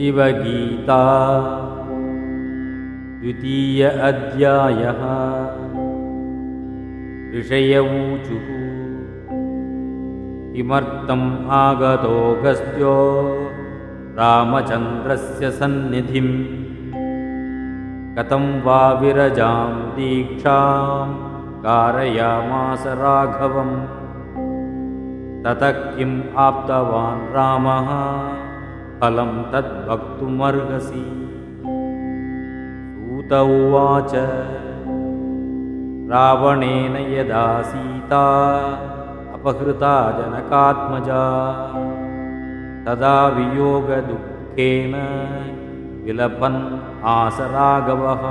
शिवगीता। द्वितीय अध्यायः। ऋषयऊचुः किमर्थम् आगतोऽगस्त्यो रामचन्द्रस्य सन्निधिम्। कथं वा विरजां दीक्षां कारयामास राघवम्। ततः किम् आप्तवान् रामः फलं तद्वक्तुमर्हसि सूत उवाच रावणेन यदा सीता अपहृता जनकात्मजा। तदा वियोगदुःखेन विलपन् आसराघवः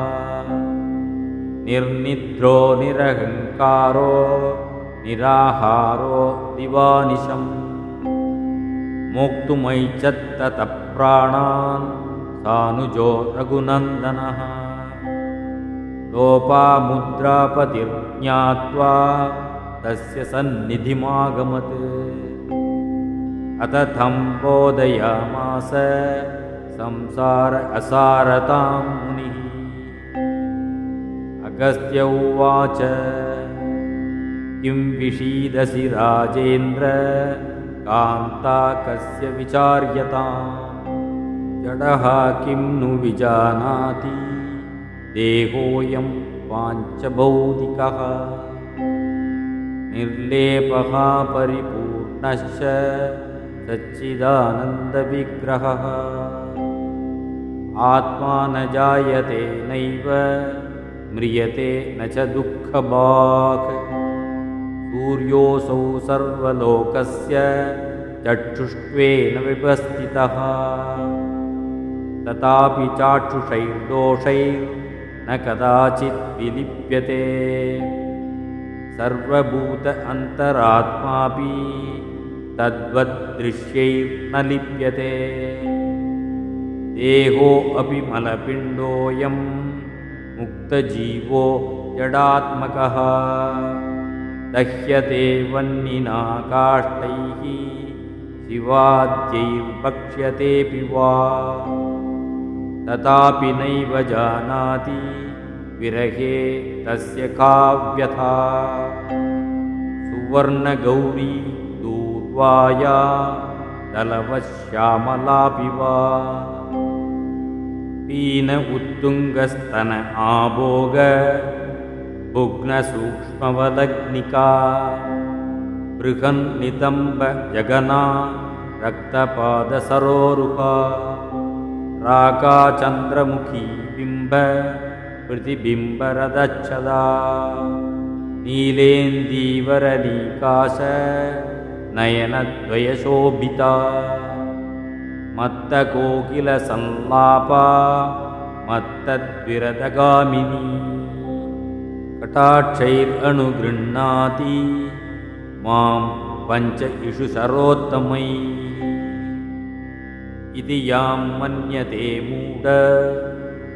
निर्निद्रो निरहङ्कारो निराहारो दिवानिशम् मोक्तुमैच्छत्ततः प्राणान् सानुजो रघुनन्दनः। लोपामुद्रापतिर्ज्ञात्वा तस्य सन्निधिमागमत्। अतथं बोधयामास संसार असारतां मुनिः। अगस्त्य उवाच किं विषीदसि राजेन्द्र कान्ता कस्य विचार्यताम्। जडः किं नु विजानाति? देहोऽयं वाञ्चभौतिकः निर्लेपः परिपूर्णश्च सच्चिदानन्दविग्रहः। आत्मा न जायते नैव म्रियते न च दुःखभाक् सूर्योऽसौ सर्वलोकस्य चक्षुष्वेन विपस्थितः तथापि चाक्षुषैर्दोषैर्न कदाचित् विलिप्यते। सर्वभूत अन्तरात्मापि तद्वद्दृश्यैर्न लिप्यते। देहोऽपि मलपिण्डोऽयं मुक्तजीवो जडात्मकः दह्यते वह्निना काष्ठैः शिवाद्यैर्भक्ष्यतेऽपि वा। तथापि नैव जानाति विरहे तस्य काव्यथा। सुवर्णगौरी दूर्वाया दलवश्यामलापि वा। पीन उत्तुङ्गस्तन आभोग भुग्नसूक्ष्मवदग्निका बृहन्नितम्ब जगना रक्तपादसरोरुहा राकाचन्द्रमुखी बिम्ब प्रतिबिम्बरदच्छदा। नीलेन्दीवरलीकाश नयनद्वयशोभिता। मत्तकोकिलसंलापा मत्तद्विरदगामिनी कटाक्षैरनुगृह्णाति। मां पञ्च इषु सरोत्तमै। इति यां मन्यते मूढ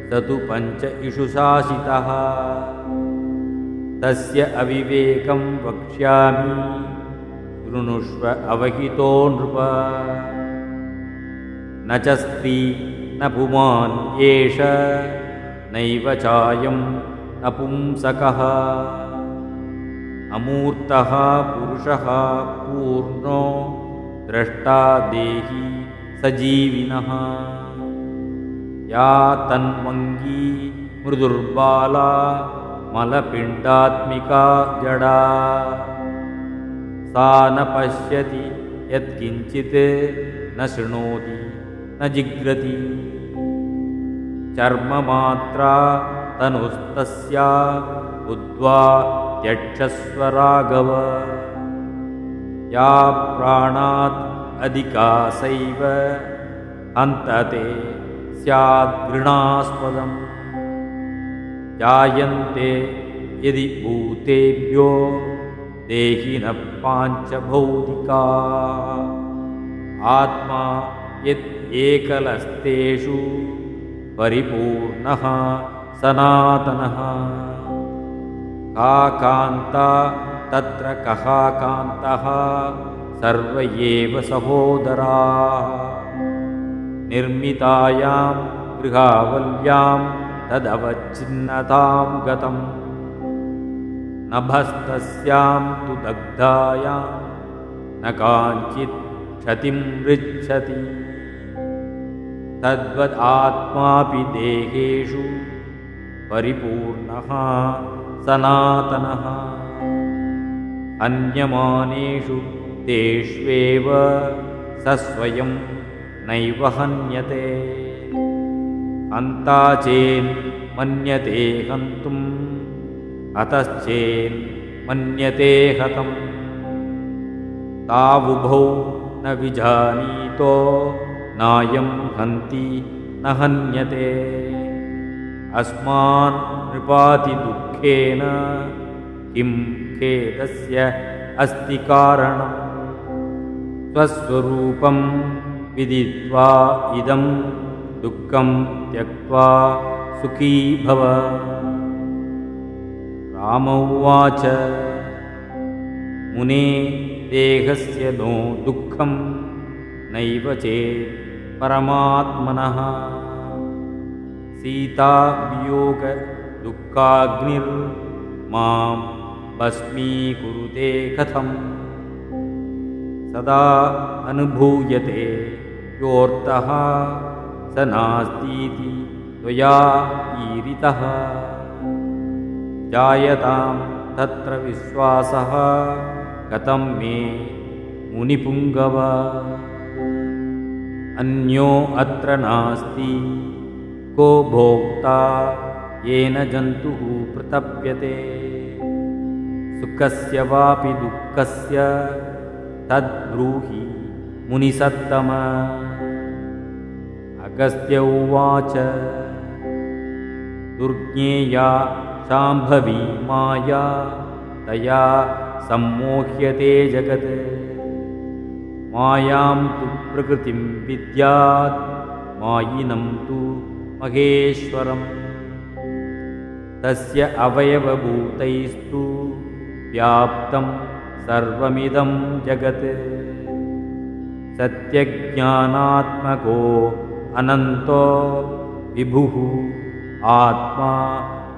स तु पञ्च इषु शासितः। तस्य अविवेकं वक्ष्यामि शृणुष्व अवहितो नृप। न च स्त्री न पुमान् एष नैव चायं न पुंसकः अमूर्तः पुरुषः पूर्णो द्रष्टा देही सजीविनः। या तन्वङ्गी मृदुर्बाला मलपिण्डात्मिका जडा। सा न पश्यति यत्किञ्चित् न शृणोति न जिग्रति चर्ममात्रा तनुस्तस्या बुद्ध्वा त्यक्षस्वराघव या प्राणात् अधिकासैव हन्तते स्याद्घृणास्पदम् जायन्ते यदि भूतेभ्यो देहिनः पाञ्चभौतिका। आत्मा यत् एकलस्तेषु परिपूर्णः सनातनः। का कान्ता तत्र कः कान्तः? सर्व एव सहोदराः। निर्मितायां गृहावल्यां तदवच्छिन्नतां गतम्। नभस्तस्यां तु दग्धायां न काञ्चित् क्षतिं पृच्छति। तद्वदात्मापि देहेषु परिपूर्णः। सनातनः। अन्यमानेषु तेष्वेव स स्वयं नैव हन्यते। अन्ता चेन्मन्यते हन्तुम् अतश्चेन्मन्यते हतम्। तावुभौ न विजानीतो नायं हन्ति न हन्यते अस्मान् नृपातिदुःखेन किं खेदस्य अस्ति कारणम् स्वस्वरूपं विदित्वा इदं दुःखं त्यक्त्वा सुखी भव। राम उवाच मुने देहस्य नो दुःखं नैव चेत् परमात्मनः सीतावियोगदुःखाग्निर्मां भस्मीकुरुते कथम्। सदा अनुभूयते योऽर्थः स नास्तीति त्वया ईरितः जायतां तत्र विश्वासः कथं मे मुनिपुङ्गव। अन्यो अत्र नास्ति को भोक्ता येन जन्तुः प्रतप्यते सुखस्य वापि दुःखस्य तद्ब्रूहि मुनिसत्तम। अगस्त्य उवाच दुर्ज्ञेया शाम्भवी माया तया सम्मोह्यते जगत्। मायां तु प्रकृतिं विद्यात् मायिनं तु महेश्वरम्। तस्य अवयवभूतैस्तु व्याप्तं सर्वमिदं जगत्। सत्यज्ञानात्मको अनन्तो विभुः आत्मा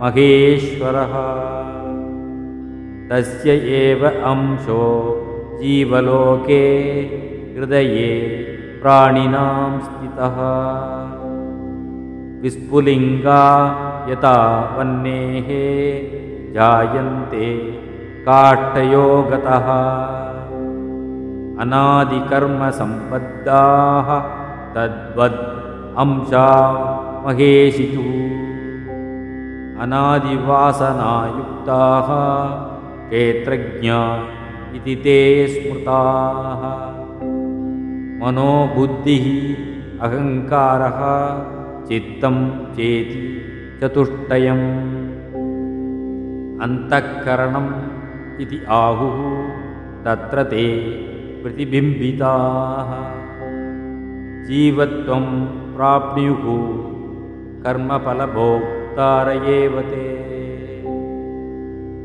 महेश्वरः। तस्य एव अंशो जीवलोके हृदये प्राणिनां स्थितः विस्फुलिङ्गा यथा वह्नेः जायन्ते काष्ठयो गतः अनादिकर्मसम्बद्धाः तद्वद् अंशा महेशितुः। अनादिवासनायुक्ताः क्षेत्रज्ञा इति ते स्मृताः। मनोबुद्धिः अहङ्कारः चित्तं चेति चतुष्टयम्। अन्तःकरणम् इति आहुः तत्र ते प्रतिबिम्बिताः। जीवत्वं प्राप्नुयुः कर्मफलभोक्तार एव ते।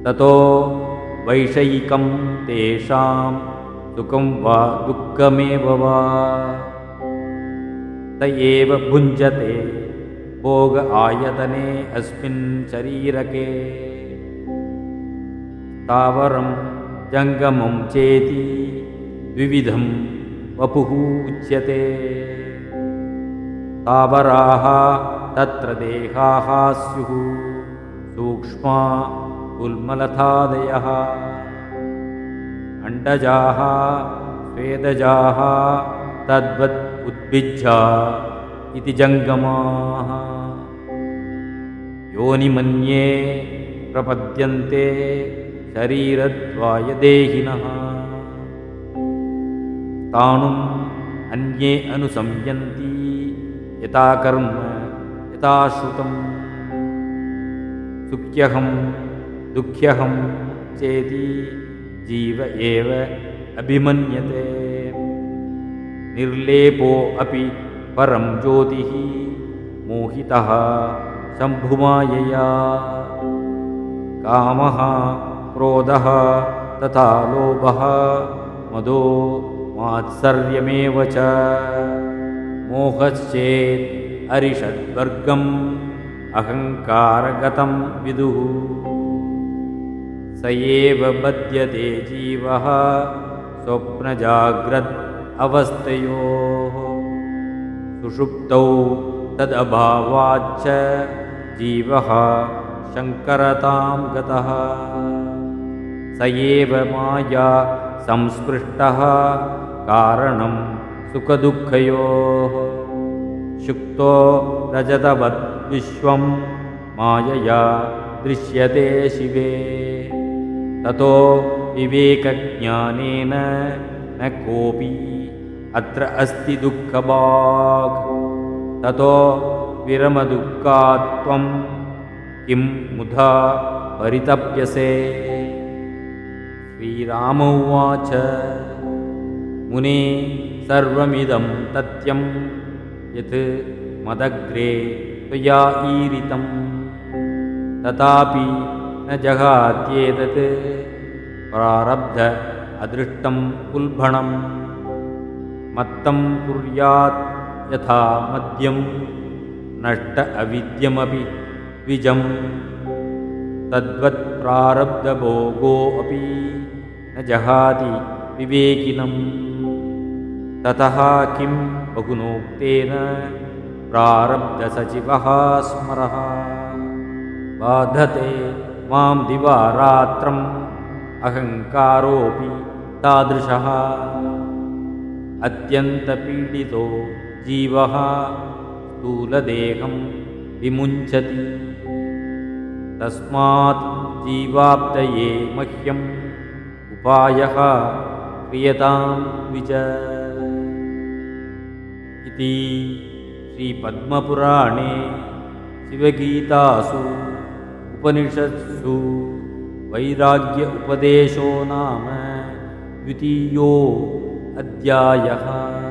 ततो वैषयिकं तेषां सुखं वा दुःखमेव वा त एव भुञ्जते। भोग आयतने अस्मिन् शरीरके। जङ्गमं चेति द्विविधं वपुः उच्यते। तावराः तत्र देहाः स्युः। सूक्ष्मा उल्मलथादयः। अण्डजाः स्वेदजाः तद्वत् उद्भिज्जा इति जङ्गमाः। योनिमन्ये प्रपद्यन्ते शरीरद्वायदेहिनः तानुम् अन्ये अनुसंयन्ति यथा कर्म यथा श्रुतम्। सुख्यहं दुःख्यहं चेति जीव एव अभिमन्यते निर्लेपो अपि परं ज्योतिः मोहितः शम्भुमायया। कामः क्रोधः तथा लोभः मदो मात्सर्यमेव च। मोहश्चेत् अरिषद्वर्गम् अहङ्कारगतं विदुः। स एव बध्यते जीवः स्वप्नजाग्रत् अवस्थयोः सुषुप्तौ तदभावाच्च जीवः शङ्करतां गतः। स एव माया संस्पृष्टः कारणं सुखदुःखयोः। शुक्तो रजतवद्विश्वं मायया दृश्यते शिवे। ततो विवेकज्ञानेन न कोऽपि अत्र अस्ति दुःखभाग्। ततो विरमदुःखात्वं किं मुधा परितप्यसे। श्रीराम उवाच मुने सर्वमिदं तथ्यं यत् मदग्रे त्वया ईरितं तथापि न जगात्येतत् प्रारब्ध अदृष्टं कुल्भणम् मत्तं कुर्यात् यथा मद्यं नष्ट अविद्यमपि द्विजम् तद्वत्प्रारब्धभोगोऽपि न जहाति विवेकिनम् ततः किं बहुनोक्तेन प्रारब्धसचिवः स्मरः बाधते मां दिवारात्रम् अहङ्कारोऽपि तादृशः अत्यन्तपीडितो जीवः स्थूलदेहं विमुञ्चति। तस्मात् जीवाप्तये मह्यम् उपायः क्रियतां द्विज इति श्रीपद्मपुराणे शिवगीतासु उपनिषत्सु वैराग्य उपदेशो नाम द्वितीयो अध्यायः